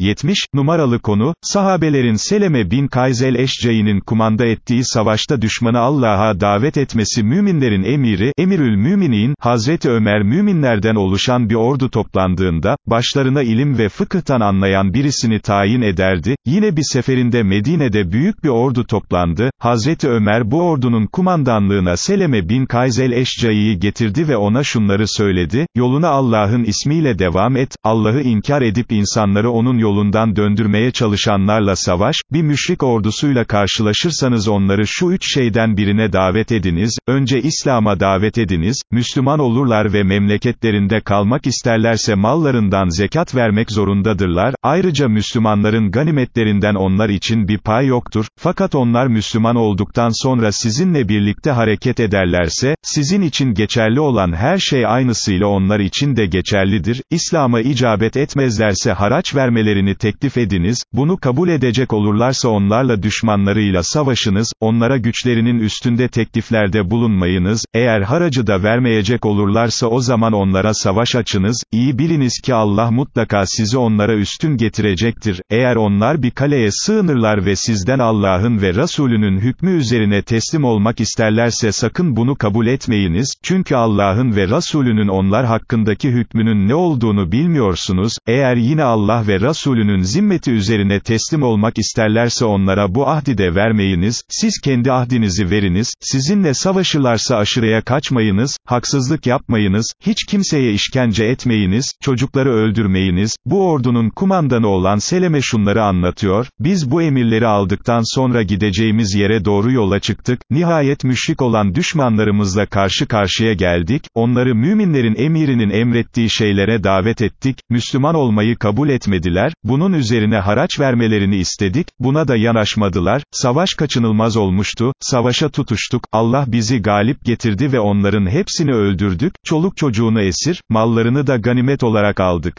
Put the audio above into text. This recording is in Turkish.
70, numaralı konu, sahabelerin Seleme bin Kayzel Eşcai'nin kumanda ettiği savaşta düşmanı Allah'a davet etmesi müminlerin emiri, Emirül Müminin, Hazreti Ömer müminlerden oluşan bir ordu toplandığında, başlarına ilim ve fıkıhtan anlayan birisini tayin ederdi, yine bir seferinde Medine'de büyük bir ordu toplandı, Hazreti Ömer bu ordunun kumandanlığına Seleme bin Kayzel Eşcai'yi getirdi ve ona şunları söyledi, yoluna Allah'ın ismiyle devam et, Allah'ı inkar edip insanları onun yolundan döndürmeye çalışanlarla savaş, bir müşrik ordusuyla karşılaşırsanız onları şu üç şeyden birine davet ediniz, önce İslam'a davet ediniz, Müslüman olurlar ve memleketlerinde kalmak isterlerse mallarından zekat vermek zorundadırlar, ayrıca Müslümanların ganimetlerinden onlar için bir pay yoktur, fakat onlar Müslüman olduktan sonra sizinle birlikte hareket ederlerse, sizin için geçerli olan her şey aynısıyla onlar için de geçerlidir, İslam'a icabet etmezlerse haraç vermelerini teklif ediniz, bunu kabul edecek olurlarsa onlarla düşmanlarıyla savaşınız, onlara güçlerinin üstünde tekliflerde bulunmayınız, eğer haracı da vermeyecek olurlarsa o zaman onlara savaş açınız, iyi biliniz ki Allah mutlaka sizi onlara üstün getirecektir, eğer onlar bir kaleye sığınırlar ve sizden Allah'ın ve Resulünün hükmü üzerine teslim olmak isterlerse sakın bunu kabul etmeyiniz, çünkü Allah'ın ve Resulünün onlar hakkındaki hükmünün ne olduğunu bilmiyorsunuz, eğer yine Allah ve Resulünün zimmeti üzerine teslim olmak isterlerse onlara bu ahdi de vermeyiniz, siz kendi ahdinizi veriniz, sizinle savaşırlarsa aşırıya kaçmayınız, haksızlık yapmayınız, hiç kimseye işkence etmeyiniz, çocukları öldürmeyiniz, bu ordunun kumandanı olan Seleme şunları anlatıyor, biz bu emirleri aldıktan sonra gideceğimiz yere doğru yola çıktık, nihayet müşrik olan düşmanlarımızla karşı karşıya geldik, onları müminlerin emirinin emrettiği şeylere davet ettik, Müslüman olmayı kabul etmediler, bunun üzerine haraç vermelerini istedik, buna da yanaşmadılar, savaş kaçınılmaz olmuştu, savaşa tutuştuk, Allah bizi galip getirdi ve onların hepsini öldürdük, çoluk çocuğunu esir, mallarını da ganimet olarak aldık.